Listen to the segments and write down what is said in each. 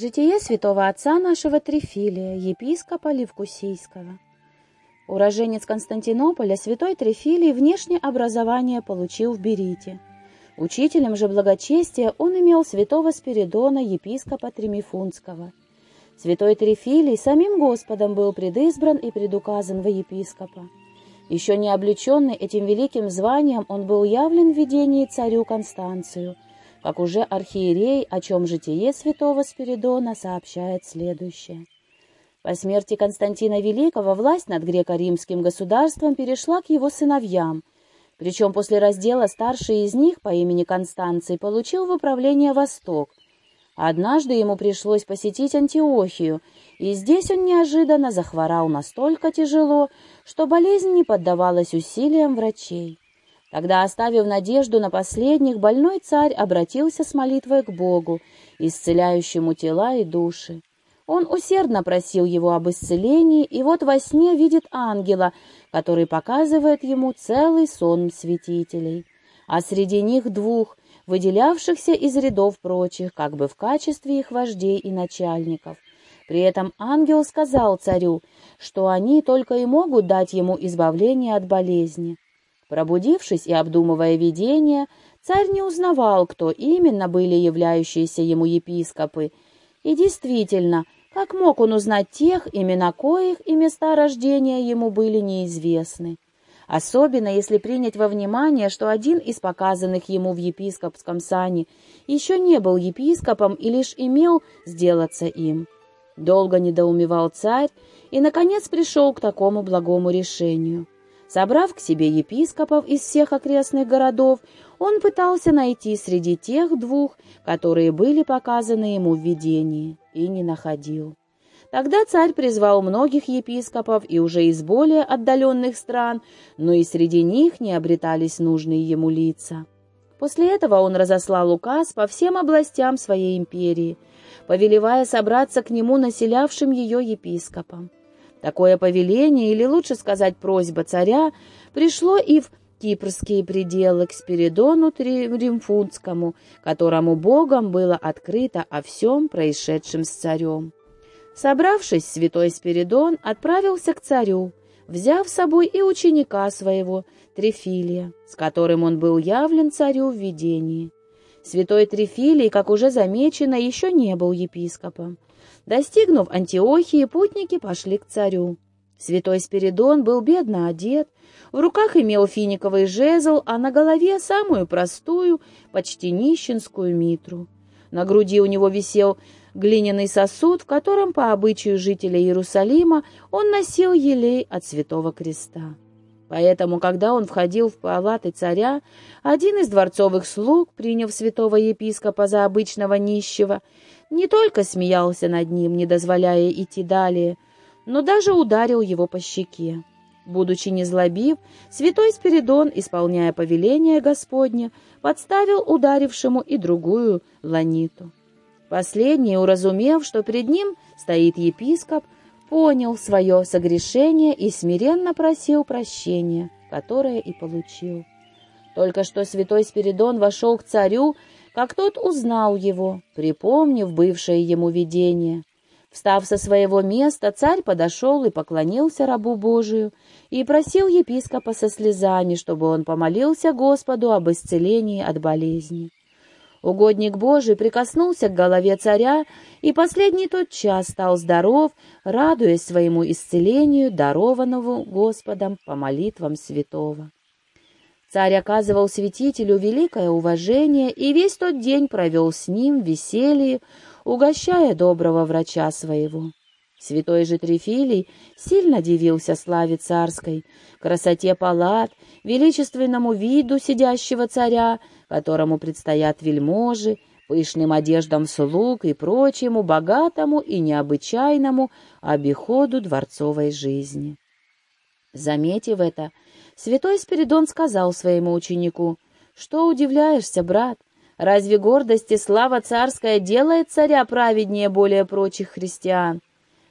Житие святого отца нашего Трифилия, епископа Левкусийского. Уроженец Константинополя, святой Трифилий внешнее образование получил в Берите. Учителем же благочестия он имел святого Спиридона, епископа Тримифунского. Святой Трифилий самим Господом был предизбран и предуказан во епископа. Еще не облеченный этим великим званием, он был явлен в видении царю Констанцию – как уже архиерей, о чем житие святого Спиридона сообщает следующее. По смерти Константина Великого власть над греко-римским государством перешла к его сыновьям, причем после раздела старший из них по имени Констанций получил в управление Восток. Однажды ему пришлось посетить Антиохию, и здесь он неожиданно захворал настолько тяжело, что болезнь не поддавалась усилиям врачей. Тогда, оставив надежду на последних, больной царь обратился с молитвой к Богу, исцеляющему тела и души. Он усердно просил его об исцелении, и вот во сне видит ангела, который показывает ему целый сон святителей, а среди них двух, выделявшихся из рядов прочих, как бы в качестве их вождей и начальников. При этом ангел сказал царю, что они только и могут дать ему избавление от болезни. Пробудившись и обдумывая видение, царь не узнавал, кто именно были являющиеся ему епископы. И действительно, как мог он узнать тех, имена коих и места рождения ему были неизвестны? Особенно если принять во внимание, что один из показанных ему в епископском сане еще не был епископом и лишь имел сделаться им. Долго недоумевал царь и, наконец, пришел к такому благому решению — Собрав к себе епископов из всех окрестных городов, он пытался найти среди тех двух, которые были показаны ему в видении, и не находил. Тогда царь призвал многих епископов и уже из более отдаленных стран, но и среди них не обретались нужные ему лица. После этого он разослал указ по всем областям своей империи, повелевая собраться к нему населявшим ее епископам. Такое повеление, или лучше сказать просьба царя, пришло и в кипрские пределы к Спиридону Римфунскому, которому Богом было открыто о всем происшедшем с царем. Собравшись, святой Спиридон отправился к царю, взяв с собой и ученика своего, Трифилия, с которым он был явлен царю в видении. Святой Трифилий, как уже замечено, еще не был епископом. Достигнув Антиохии, путники пошли к царю. Святой Спиридон был бедно одет, в руках имел финиковый жезл, а на голове самую простую, почти нищенскую митру. На груди у него висел глиняный сосуд, в котором, по обычаю жителя Иерусалима, он носил елей от Святого Креста. Поэтому, когда он входил в палаты царя, один из дворцовых слуг, приняв святого епископа за обычного нищего, не только смеялся над ним, не дозволяя идти далее, но даже ударил его по щеке. Будучи незлобив, святой Спиридон, исполняя повеление Господне, подставил ударившему и другую ланиту. Последний, уразумев, что перед ним стоит епископ, понял свое согрешение и смиренно просил прощения, которое и получил. Только что святой Спиридон вошел к царю как тот узнал его, припомнив бывшее ему видение. Встав со своего места, царь подошел и поклонился рабу Божию и просил епископа со слезами, чтобы он помолился Господу об исцелении от болезни. Угодник Божий прикоснулся к голове царя, и последний тот час стал здоров, радуясь своему исцелению, дарованному Господом по молитвам святого. Царь оказывал святителю великое уважение и весь тот день провел с ним в веселье, угощая доброго врача своего. Святой же Трифилий сильно дивился славе царской, красоте палат, величественному виду сидящего царя, которому предстоят вельможи, пышным одеждам слуг и прочему богатому и необычайному обиходу дворцовой жизни. Заметив это, Святой Спиридон сказал своему ученику, «Что удивляешься, брат? Разве гордость и слава царская делает царя праведнее более прочих христиан?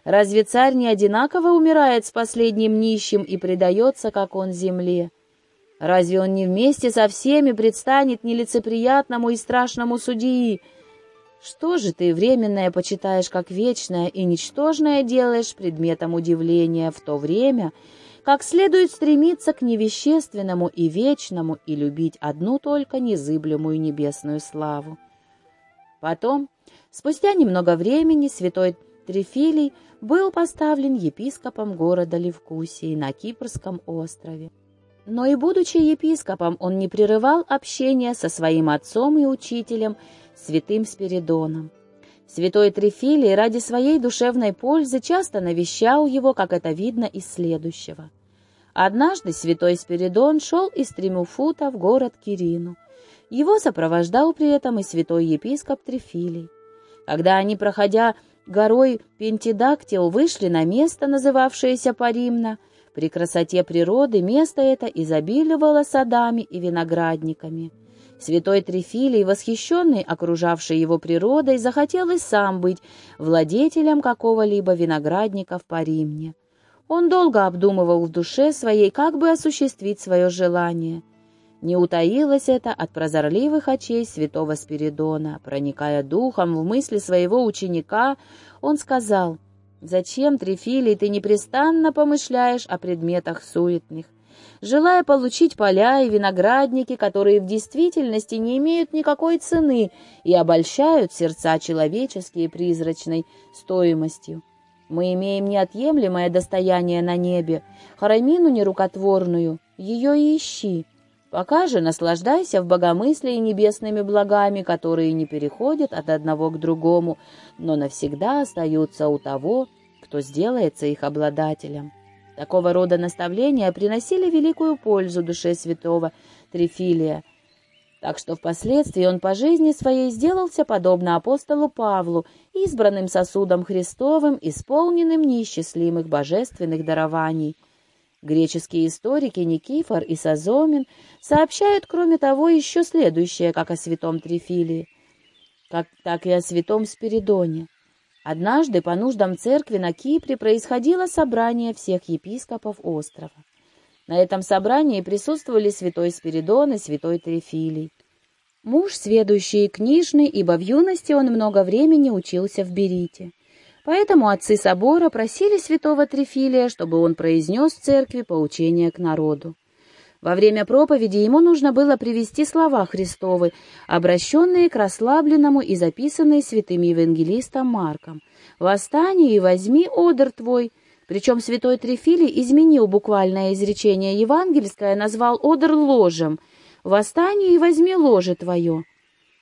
Разве царь не одинаково умирает с последним нищим и предается, как он, земле? Разве он не вместе со всеми предстанет нелицеприятному и страшному судьи? Что же ты временное почитаешь как вечное и ничтожное делаешь предметом удивления в то время, как следует стремиться к невещественному и вечному и любить одну только незыблемую небесную славу. Потом, спустя немного времени, святой Трифилий был поставлен епископом города Левкусии на Кипрском острове. Но и будучи епископом, он не прерывал общения со своим отцом и учителем, святым Спиридоном. Святой Трифилий ради своей душевной пользы часто навещал его, как это видно из следующего. Однажды святой Спиридон шел из Тримуфута в город Кирину. Его сопровождал при этом и святой епископ Трифилий. Когда они, проходя горой Пентидактил, вышли на место, называвшееся Паримна, при красоте природы место это изобиливало садами и виноградниками. Святой Трифилий, восхищенный окружавшей его природой, захотел и сам быть владетелем какого-либо виноградника в Паримне. Он долго обдумывал в душе своей, как бы осуществить свое желание. Не утаилось это от прозорливых очей святого Спиридона. Проникая духом в мысли своего ученика, он сказал, «Зачем, Трифилий, ты непрестанно помышляешь о предметах суетных? Желая получить поля и виноградники, которые в действительности не имеют никакой цены и обольщают сердца человеческие призрачной стоимостью. Мы имеем неотъемлемое достояние на небе, харамину нерукотворную, ее и ищи. Пока же наслаждайся в богомыслии небесными благами, которые не переходят от одного к другому, но навсегда остаются у того, кто сделается их обладателем. Такого рода наставления приносили великую пользу душе святого Трифилия – так что впоследствии он по жизни своей сделался подобно апостолу Павлу, избранным сосудом Христовым, исполненным неисчислимых божественных дарований. Греческие историки Никифор и Сазомин сообщают, кроме того, еще следующее, как о святом Трифилии, как, так и о святом Спиридоне. Однажды по нуждам церкви на Кипре происходило собрание всех епископов острова. На этом собрании присутствовали святой Спиридон и святой Трифилий. Муж, сведущий и книжный, ибо в юности он много времени учился в Берите. Поэтому отцы собора просили святого Трифилия, чтобы он произнес в церкви поучение к народу. Во время проповеди ему нужно было привести слова Христовы, обращенные к расслабленному и записанные святым евангелистом Марком. «Восстань и возьми одр твой», причем святой Трифилий изменил буквальное изречение евангельское, назвал одр ложем. «Восстань и возьми ложе твое».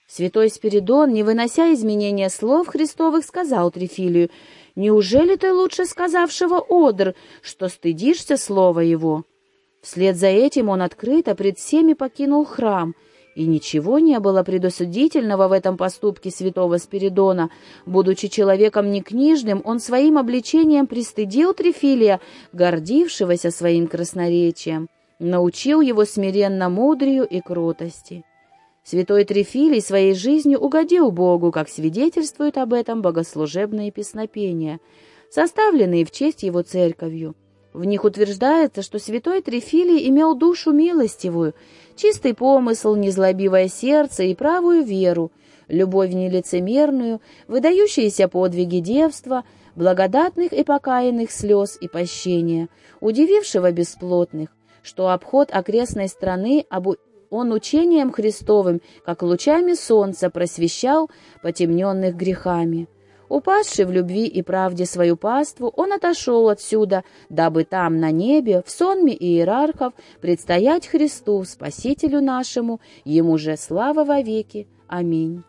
Святой Спиридон, не вынося изменения слов Христовых, сказал Трифилию, «Неужели ты лучше сказавшего одр, что стыдишься слова его?» Вслед за этим он открыто пред всеми покинул храм — и ничего не было предосудительного в этом поступке святого Спиридона. Будучи человеком некнижным, он своим обличением пристыдил Трифилия, гордившегося своим красноречием, научил его смиренно мудрию и кротости. Святой Трифилий своей жизнью угодил Богу, как свидетельствуют об этом богослужебные песнопения, составленные в честь его церковью. В них утверждается, что святой Трифилий имел душу милостивую, чистый помысл, незлобивое сердце и правую веру, любовь нелицемерную, выдающиеся подвиги девства, благодатных и покаянных слез и пощения, удивившего бесплотных, что обход окрестной страны обу... он учением Христовым, как лучами солнца, просвещал потемненных грехами. Упасший в любви и правде свою паству, он отошел отсюда, дабы там, на небе, в сонме иерархов, предстоять Христу, Спасителю нашему, ему же слава вовеки. Аминь.